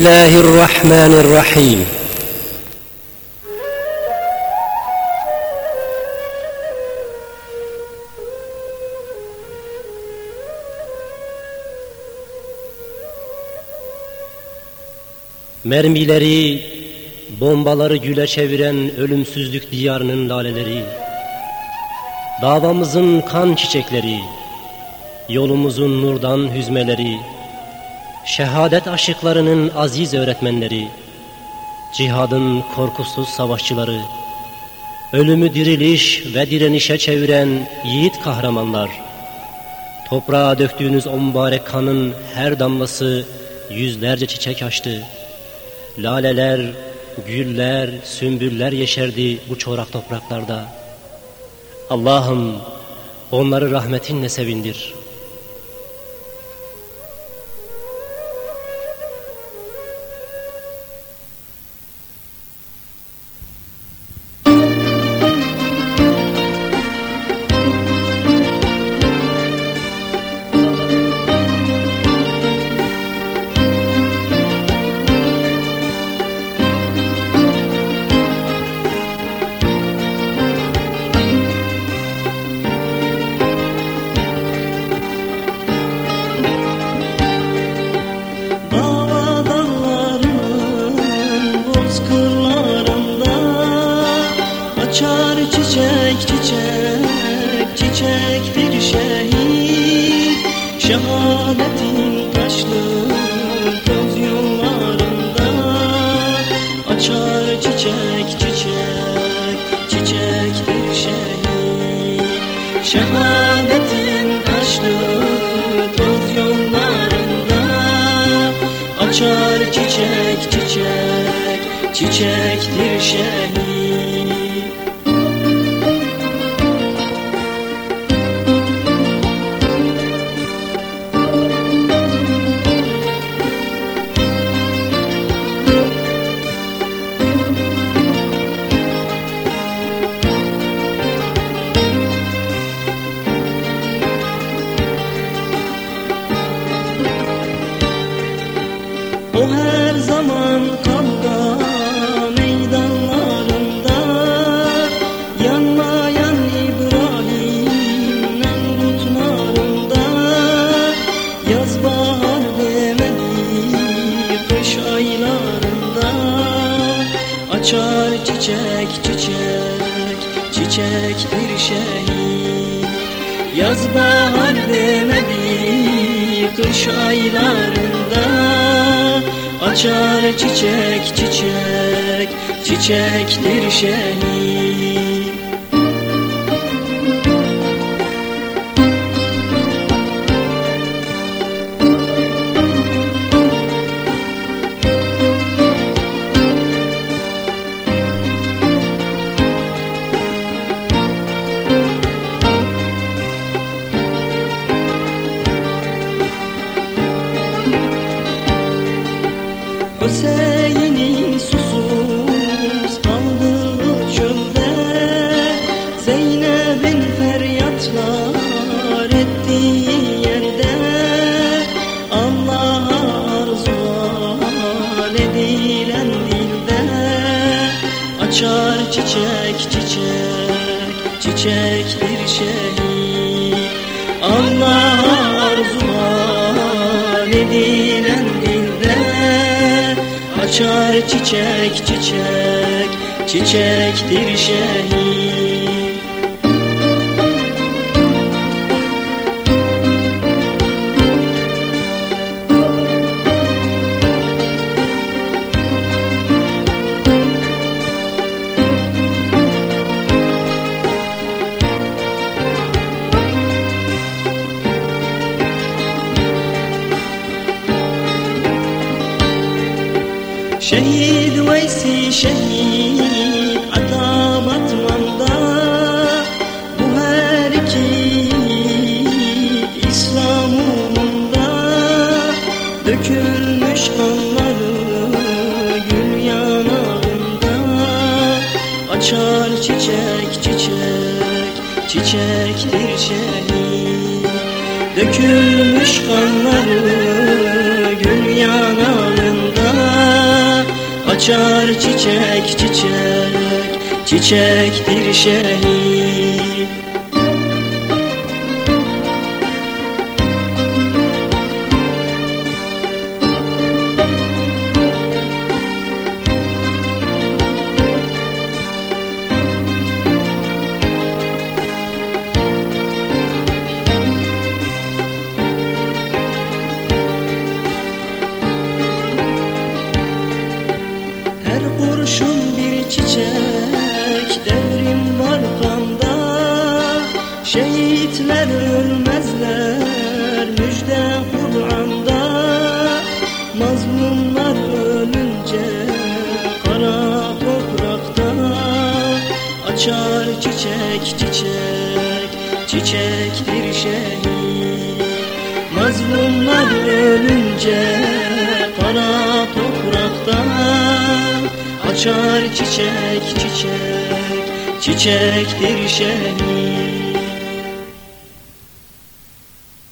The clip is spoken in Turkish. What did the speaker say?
الله الرحمن الرحيم Mermileri, bombaları güle çeviren ölümsüzlük diyarının laleleri, davamızın kan çiçekleri, yolumuzun nurdan hüzmeleri, şehadet aşıklarının aziz öğretmenleri, cihadın korkusuz savaşçıları, ölümü diriliş ve direnişe çeviren yiğit kahramanlar, toprağa döktüğünüz o mübarek kanın her damlası yüzlerce çiçek açtı. Laleler, güller, sümbüller yeşerdi bu çorak topraklarda. Allah'ım onları rahmetinle sevindir.'' Açar çiçek çiçek çiçektir şehit Açar çiçek çiçek çiçek bir şehit Yaz bahar demedi kış aylarında. Açar çiçek çiçek çiçektir şehit Hüseyin'in susuz kaldığı çölde. Zeynep'in feryatlar ettiği yerde. Allah'a arzular edilen dilde. Açar çiçek çiçek çiçektir şehit Açar çiçek çiçek çiçektir şehit Şehit Veysi şehit Ata Batman'da Bu her iki İslam uğrunda Dökülmüş kanları Gül yanağında. Açar çiçek çiçek Çiçektir şehit. Dökülmüş kanları Gül yanağında açar çiçek çiçek Çiçektir şehit Şehitler ölmezler Müjde Kur'an'da. Mazlumlar ölünce Kara toprakta Açar çiçek çiçek Çiçektir şehit. Mazlumlar ölünce Kara toprakta Açar çiçek çiçek Çiçektir şehit